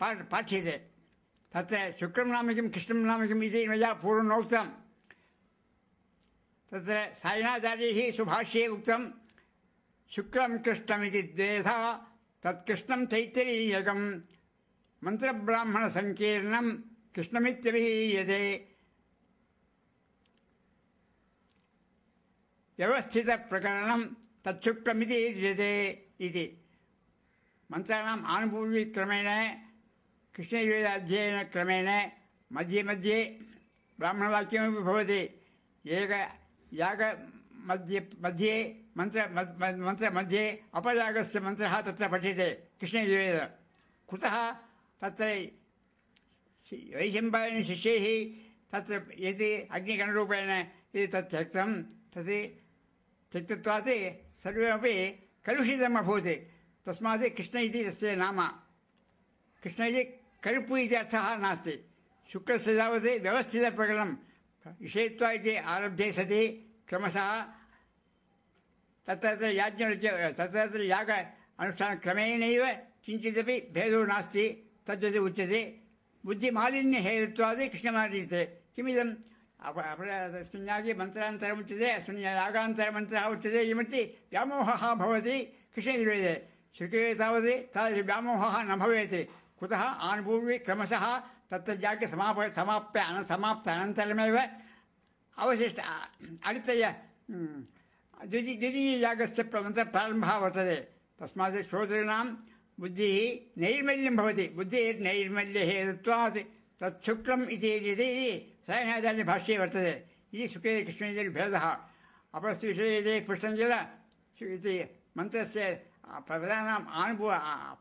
पा पाठ्यते तत्र शुक्रं नाम किं कृष्णं नाम किम् इति मया पूर्वं तत्र सायणाचार्यैः सुभाष्ये उक्तं शुक्लं कृष्णमिति द्वेधा तत्कृष्णं तैत्तरीयकं मन्त्रब्राह्मणसङ्कीर्णं कृष्णमित्यभिधीयते व्यवस्थितप्रकरणं तच्छुक्लमिति इति मन्त्राणाम् आनुभूतिक्रमेण कृष्णयजुर्वेदाध्ययनक्रमेण मध्ये मध्ये ब्राह्मणवाक्यमपि भवति। एक याग मध्ये मन्त्र मन्त्रमध्ये अपयागस्य मन्त्रः तत्र पठ्यते कृष्णयजुर्वेद कुतः तत्र वैशम्पायनशिष्यैः तत्र यदि अग्निगणरूपेण यदि तत् त्यक्तं तत् त्यक्तत्वात् सर्वमपि कलुषितम् अभूत्। तस्मात् कृष्ण इति तस्य नाम। कृष्ण इति करुप्पु इति अर्थः नास्ति शुक्रस्य तावत् व्यवस्थितप्रकरणं विषयत्वा इति आरब्धे सति, क्रमशः तत्र तत्र तत्र तत्र याग अनुष्ठानक्रमेणैव किञ्चिदपि भेदो नास्ति, तद्वत् उच्यते। बुद्धिमालिन्यहेतुत्वात् कृष्णमालीयते किमिदम्? तस्मिन् यागे मन्त्रान्तरमुच्यते अस्मिन् यागान्तरमन्त्रः उच्यते किमिति व्यामोहः भवति कृष्णयजुर्वेदे शुक्रे तावत् न भवेत्। कुतः आनुभूति क्रमशः तत्र यागे समाप समाप्य अन समाप्त अनन्तरमेव अवशिष्ट अडितय द्वितीय द्वितीययागस्य मन्त्रप्रारम्भः वर्तते। तस्मात् श्रोतॄणां बुद्धिः नैर्मल्यं भवति। बुद्धिर्नैर्मल्यहेतुत्वात् तत् शुक्लम् इति यदि सायणाचार्यभाष्ये वर्तते। इति शुक्ले कृष्णे अपरस्य विषये यदि पृष्टं इति मन्त्रस्य पदानाम् अनुभव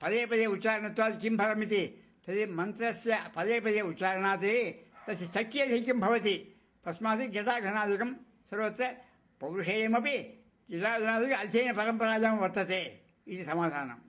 पदे पदे उच्चारणत्वात् किं फलमिति? तर्हि मन्त्रस्य पदे पदे उच्चारणात् तस्य शक्त्यधिकं भवति। तस्मात् जटाघनादिकं सर्वत्र पौरुषेयमपि जटाघनादिकम् अध्ययनपरम्परायां वर्तते इति समाधानम्।